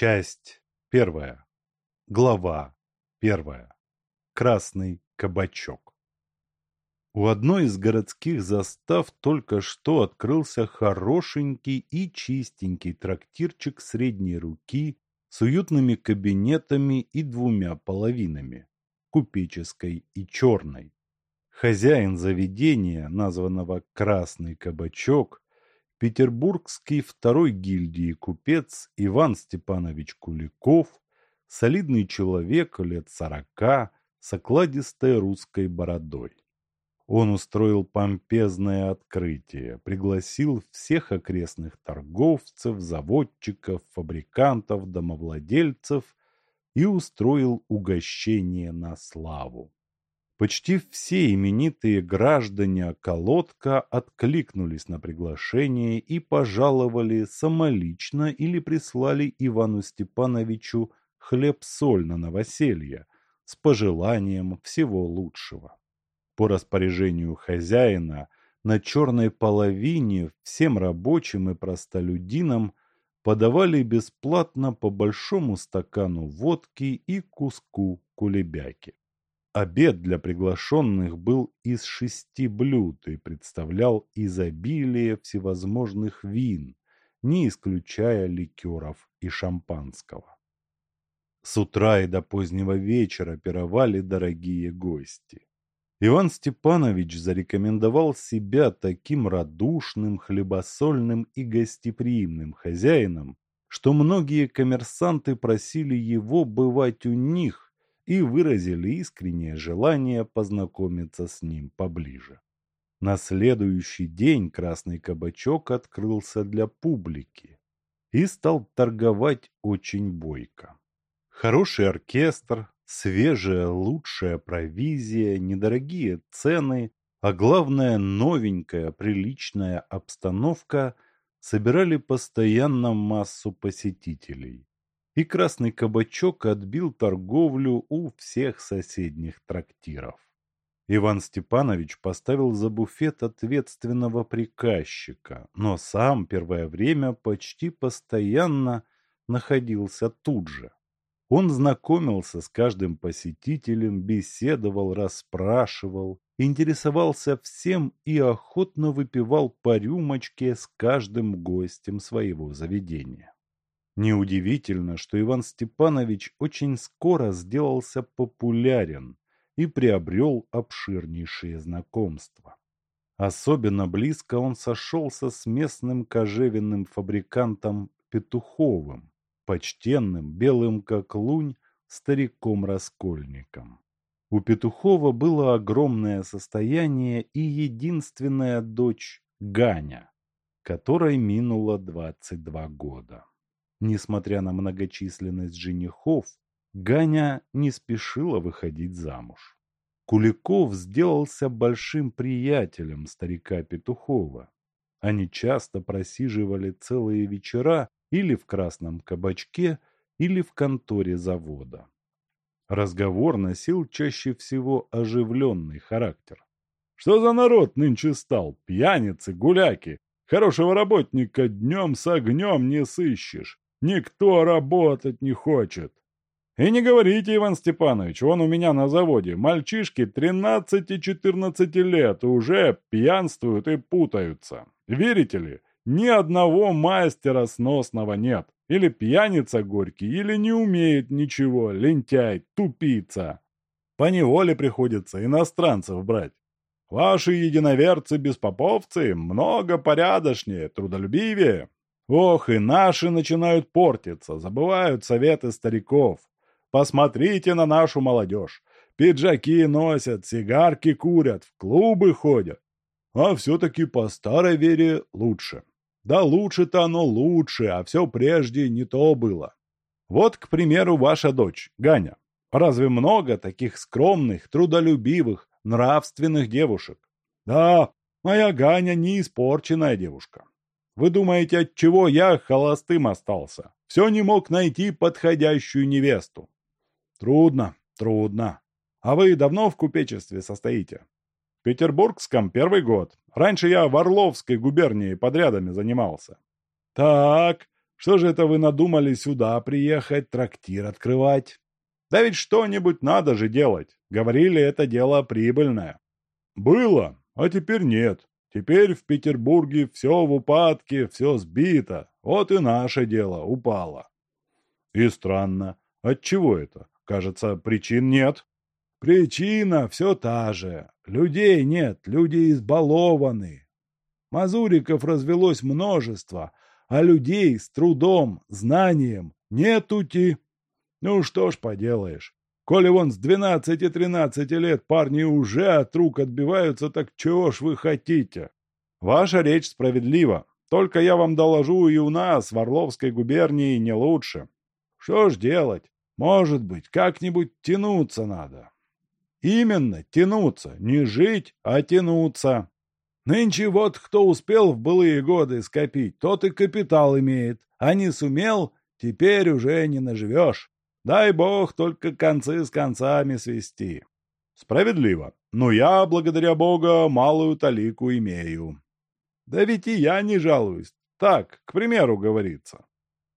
Часть первая. Глава первая. Красный кабачок. У одной из городских застав только что открылся хорошенький и чистенький трактирчик средней руки с уютными кабинетами и двумя половинами – купеческой и черной. Хозяин заведения, названного «Красный кабачок», петербургский второй гильдии купец Иван Степанович Куликов, солидный человек лет сорока, с окладистой русской бородой. Он устроил помпезное открытие, пригласил всех окрестных торговцев, заводчиков, фабрикантов, домовладельцев и устроил угощение на славу. Почти все именитые граждане околотка откликнулись на приглашение и пожаловали самолично или прислали Ивану Степановичу хлеб-соль на новоселье с пожеланием всего лучшего. По распоряжению хозяина на черной половине всем рабочим и простолюдинам подавали бесплатно по большому стакану водки и куску кулебяки. Обед для приглашенных был из шести блюд и представлял изобилие всевозможных вин, не исключая ликеров и шампанского. С утра и до позднего вечера пировали дорогие гости. Иван Степанович зарекомендовал себя таким радушным, хлебосольным и гостеприимным хозяином, что многие коммерсанты просили его бывать у них и выразили искреннее желание познакомиться с ним поближе. На следующий день красный кабачок открылся для публики и стал торговать очень бойко. Хороший оркестр, свежая лучшая провизия, недорогие цены, а главное новенькая приличная обстановка собирали постоянно массу посетителей и красный кабачок отбил торговлю у всех соседних трактиров. Иван Степанович поставил за буфет ответственного приказчика, но сам первое время почти постоянно находился тут же. Он знакомился с каждым посетителем, беседовал, расспрашивал, интересовался всем и охотно выпивал по рюмочке с каждым гостем своего заведения. Неудивительно, что Иван Степанович очень скоро сделался популярен и приобрел обширнейшие знакомства. Особенно близко он сошелся с местным кожевенным фабрикантом Петуховым, почтенным, белым как лунь, стариком-раскольником. У Петухова было огромное состояние и единственная дочь Ганя, которой минуло 22 года. Несмотря на многочисленность женихов, Ганя не спешила выходить замуж. Куликов сделался большим приятелем старика Петухова. Они часто просиживали целые вечера или в красном кабачке, или в конторе завода. Разговор носил чаще всего оживленный характер. «Что за народ нынче стал? Пьяницы, гуляки! Хорошего работника днем с огнем не сыщешь. Никто работать не хочет. И не говорите, Иван Степанович, он у меня на заводе. Мальчишки 13-14 лет уже пьянствуют и путаются. Верите ли, ни одного мастера сносного нет. Или пьяница горький, или не умеет ничего, лентяй, тупица. По неволе приходится иностранцев брать. Ваши единоверцы-беспоповцы много порядочнее, трудолюбивее. Ох, и наши начинают портиться, забывают советы стариков. Посмотрите на нашу молодежь. Пиджаки носят, сигарки курят, в клубы ходят. А все-таки по старой вере лучше. Да лучше-то оно лучше, а все прежде не то было. Вот, к примеру, ваша дочь, Ганя. Разве много таких скромных, трудолюбивых, нравственных девушек? Да, моя Ганя не испорченная девушка. Вы думаете, от чего я холостым остался? Все не мог найти подходящую невесту. Трудно, трудно. А вы давно в купечестве состоите? Петербургском первый год. Раньше я в Орловской губернии подрядами занимался. Так, Что же это вы надумали сюда приехать, трактир открывать? Да ведь что-нибудь надо же делать. Говорили, это дело прибыльное. Было, а теперь нет. Теперь в Петербурге все в упадке, все сбито. Вот и наше дело упало. И странно. Отчего это? Кажется, причин нет. Причина все та же. Людей нет, люди избалованы. Мазуриков развелось множество, а людей с трудом, знанием нетути. Ну что ж поделаешь. Коли вон с двенадцати-тринадцати лет парни уже от рук отбиваются, так чего ж вы хотите? Ваша речь справедлива. Только я вам доложу, и у нас, в Орловской губернии, не лучше. Что ж делать? Может быть, как-нибудь тянуться надо. Именно, тянуться. Не жить, а тянуться. Нынче вот кто успел в былые годы скопить, тот и капитал имеет, а не сумел, теперь уже не наживешь. Дай бог только концы с концами свести. Справедливо. Но я, благодаря Бога, малую талику имею. Да ведь и я не жалуюсь. Так, к примеру, говорится.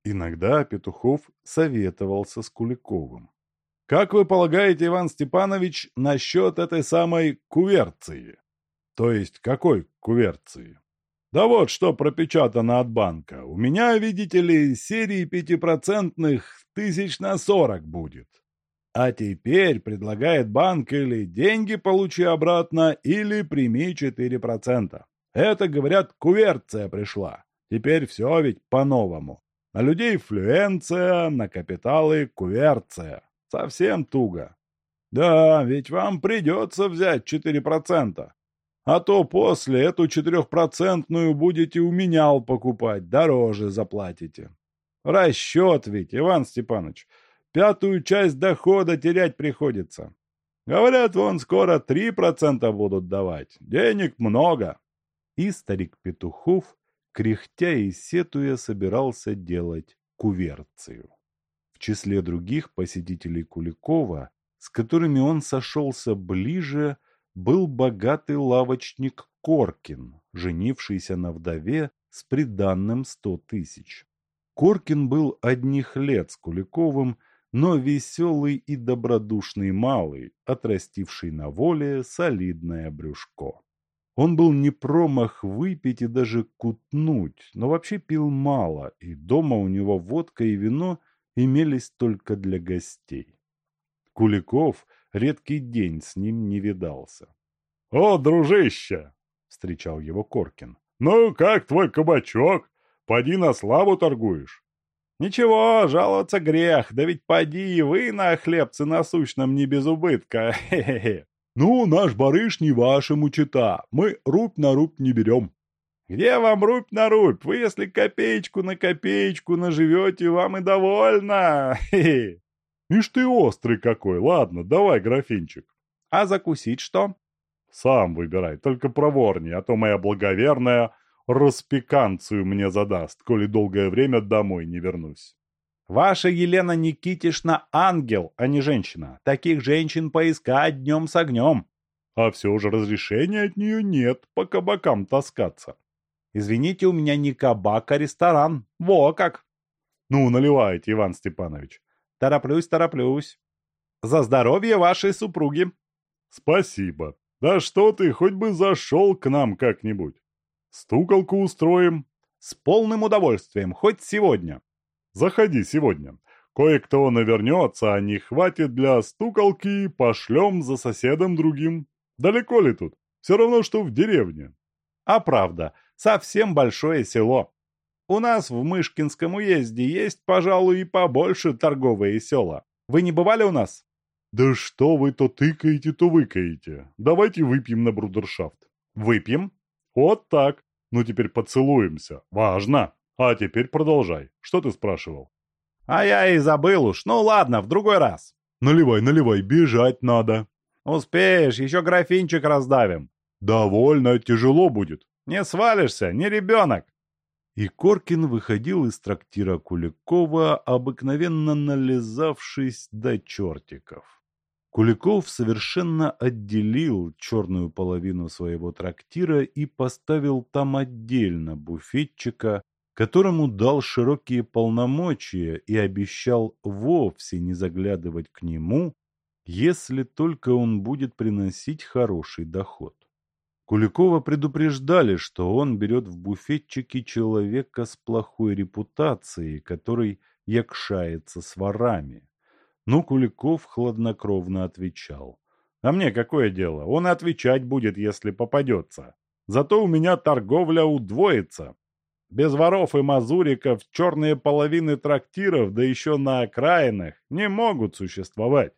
Иногда Петухов советовался с Куликовым. Как вы полагаете, Иван Степанович, насчет этой самой куверции? То есть какой куверции? Да вот что пропечатано от банка. У меня, видите ли, серии пятипроцентных тысяч на сорок будет. А теперь предлагает банк или деньги получи обратно, или прими четыре процента. Это, говорят, куверция пришла. Теперь все ведь по-новому. На людей флюенция, на капиталы куверция. Совсем туго. Да, ведь вам придется взять четыре процента. А то после эту четырехпроцентную будете у менял покупать, дороже заплатите. Расчет ведь, Иван Степанович. Пятую часть дохода терять приходится. Говорят, вон скоро три процента будут давать. Денег много. И старик Петухов, кряхтя и сетуя, собирался делать куверцию. В числе других посетителей Куликова, с которыми он сошелся ближе, был богатый лавочник Коркин, женившийся на вдове с приданным сто тысяч. Коркин был одних лет с Куликовым, но веселый и добродушный малый, отрастивший на воле солидное брюшко. Он был не промах выпить и даже кутнуть, но вообще пил мало, и дома у него водка и вино имелись только для гостей. Куликов редкий день с ним не видался. — О, дружище! — встречал его Коркин. — Ну, как твой кабачок? Поди на славу торгуешь. — Ничего, жаловаться грех, да ведь поди и вы на хлебце насущном не без убытка. Хе-хе-хе. Ну, наш барыш не вашему чита, мы рубь на рубь не берем. Где вам рубь на рубь? Вы, если копеечку на копеечку наживете, вам и довольно. Хе-хе. Ишь ты острый какой, ладно, давай графинчик. А закусить что? Сам выбирай, только проворней, а то моя благоверная распеканцию мне задаст, коли долгое время домой не вернусь. Ваша Елена Никитишна ангел, а не женщина. Таких женщин поискать днем с огнем. А все же разрешения от нее нет по кабакам таскаться. Извините, у меня не кабак, а ресторан. Во как! Ну, наливайте, Иван Степанович. Тороплюсь, тороплюсь. За здоровье вашей супруги. Спасибо. Да что ты, хоть бы зашел к нам как-нибудь. Стуколку устроим. С полным удовольствием, хоть сегодня. Заходи сегодня. Кое-кто навернется, а не хватит для стуколки, пошлем за соседом другим. Далеко ли тут? Все равно, что в деревне. А правда, совсем большое село. У нас в Мышкинском уезде есть, пожалуй, и побольше торговые села. Вы не бывали у нас? Да что вы то тыкаете, то выкаете. Давайте выпьем на брудершафт. Выпьем? Вот так. Ну теперь поцелуемся. Важно. А теперь продолжай. Что ты спрашивал? А я и забыл уж. Ну ладно, в другой раз. Наливай, наливай, бежать надо. Успеешь, еще графинчик раздавим. Довольно, тяжело будет. Не свалишься, не ребенок. И Коркин выходил из трактира Куликова, обыкновенно нализавшись до чертиков. Куликов совершенно отделил черную половину своего трактира и поставил там отдельно буфетчика, которому дал широкие полномочия и обещал вовсе не заглядывать к нему, если только он будет приносить хороший доход. Куликова предупреждали, что он берет в буфетчике человека с плохой репутацией, который якшается с ворами. Но Куликов хладнокровно отвечал. «А мне какое дело? Он и отвечать будет, если попадется. Зато у меня торговля удвоится. Без воров и мазуриков черные половины трактиров, да еще на окраинах, не могут существовать».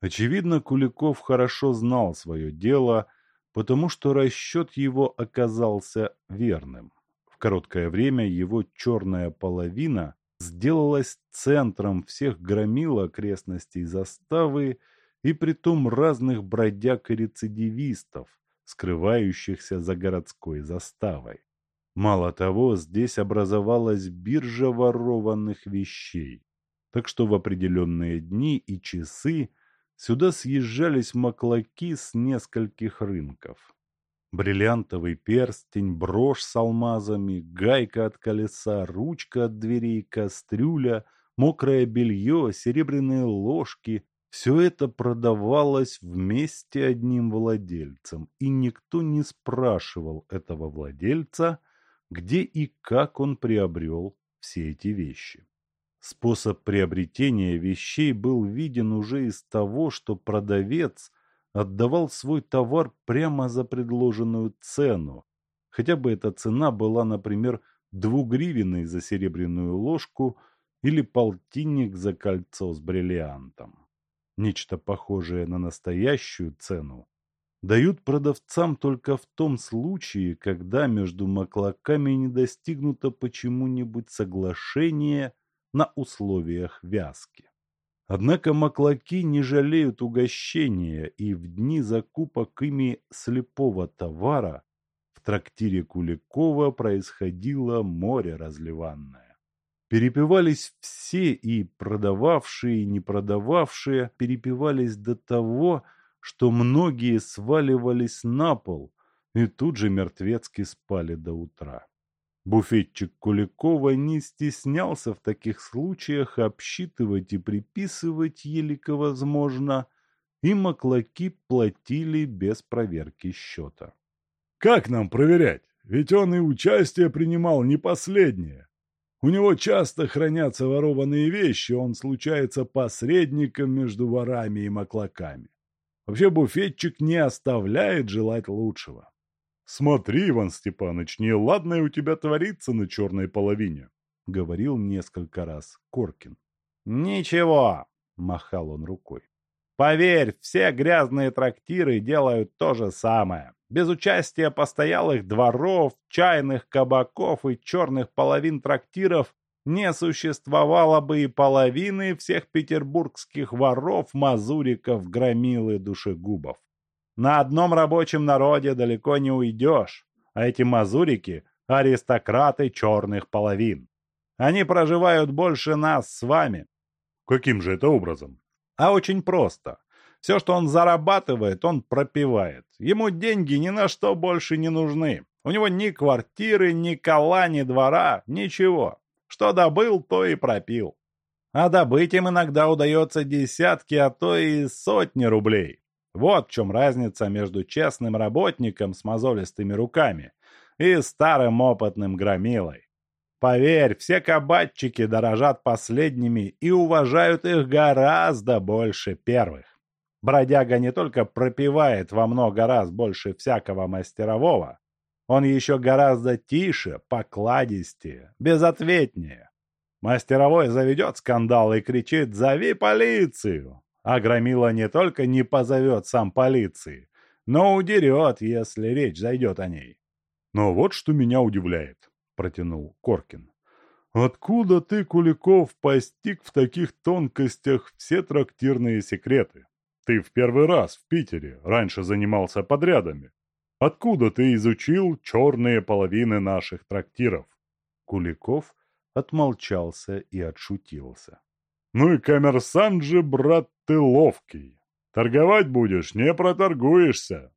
Очевидно, Куликов хорошо знал свое дело – потому что расчет его оказался верным. В короткое время его черная половина сделалась центром всех громил окрестностей заставы и притом разных бродяг и рецидивистов, скрывающихся за городской заставой. Мало того, здесь образовалась биржа ворованных вещей, так что в определенные дни и часы Сюда съезжались маклаки с нескольких рынков. Бриллиантовый перстень, брошь с алмазами, гайка от колеса, ручка от дверей, кастрюля, мокрое белье, серебряные ложки – все это продавалось вместе одним владельцем, и никто не спрашивал этого владельца, где и как он приобрел все эти вещи. Способ приобретения вещей был виден уже из того, что продавец отдавал свой товар прямо за предложенную цену, хотя бы эта цена была, например, двугривенной за серебряную ложку или полтинник за кольцо с бриллиантом. Нечто похожее на настоящую цену дают продавцам только в том случае, когда между маклаками не достигнуто почему-нибудь соглашение – на условиях вязки. Однако маклаки не жалеют угощения, и в дни закупок ими слепого товара в трактире Куликова происходило море разливанное. Перепивались все, и продававшие, и не продававшие, перепивались до того, что многие сваливались на пол и тут же мертвецки спали до утра. Буфетчик Куликова не стеснялся в таких случаях обсчитывать и приписывать, елико возможно, и маклаки платили без проверки счета. «Как нам проверять? Ведь он и участие принимал не последнее. У него часто хранятся ворованные вещи, он случается посредником между ворами и маклаками. Вообще буфетчик не оставляет желать лучшего. «Смотри, Иван Степанович, неладное у тебя творится на черной половине», — говорил несколько раз Коркин. «Ничего», — махал он рукой. «Поверь, все грязные трактиры делают то же самое. Без участия постоялых дворов, чайных кабаков и черных половин трактиров не существовало бы и половины всех петербургских воров, мазуриков, громил и душегубов. На одном рабочем народе далеко не уйдешь, а эти мазурики – аристократы черных половин. Они проживают больше нас с вами. Каким же это образом? А очень просто. Все, что он зарабатывает, он пропивает. Ему деньги ни на что больше не нужны. У него ни квартиры, ни кола, ни двора, ничего. Что добыл, то и пропил. А добыть им иногда удается десятки, а то и сотни рублей. Вот в чем разница между честным работником с мозолистыми руками и старым опытным громилой. Поверь, все кабачики дорожат последними и уважают их гораздо больше первых. Бродяга не только пропивает во много раз больше всякого мастерового, он еще гораздо тише, покладистее, безответнее. Мастеровой заведет скандал и кричит «Зови полицию!» А Громила не только не позовет сам полиции, но удерет, если речь зайдет о ней. «Но вот что меня удивляет», — протянул Коркин. «Откуда ты, Куликов, постиг в таких тонкостях все трактирные секреты? Ты в первый раз в Питере, раньше занимался подрядами. Откуда ты изучил черные половины наших трактиров?» Куликов отмолчался и отшутился. «Ну и коммерсант же, брат, ты ловкий. Торговать будешь, не проторгуешься.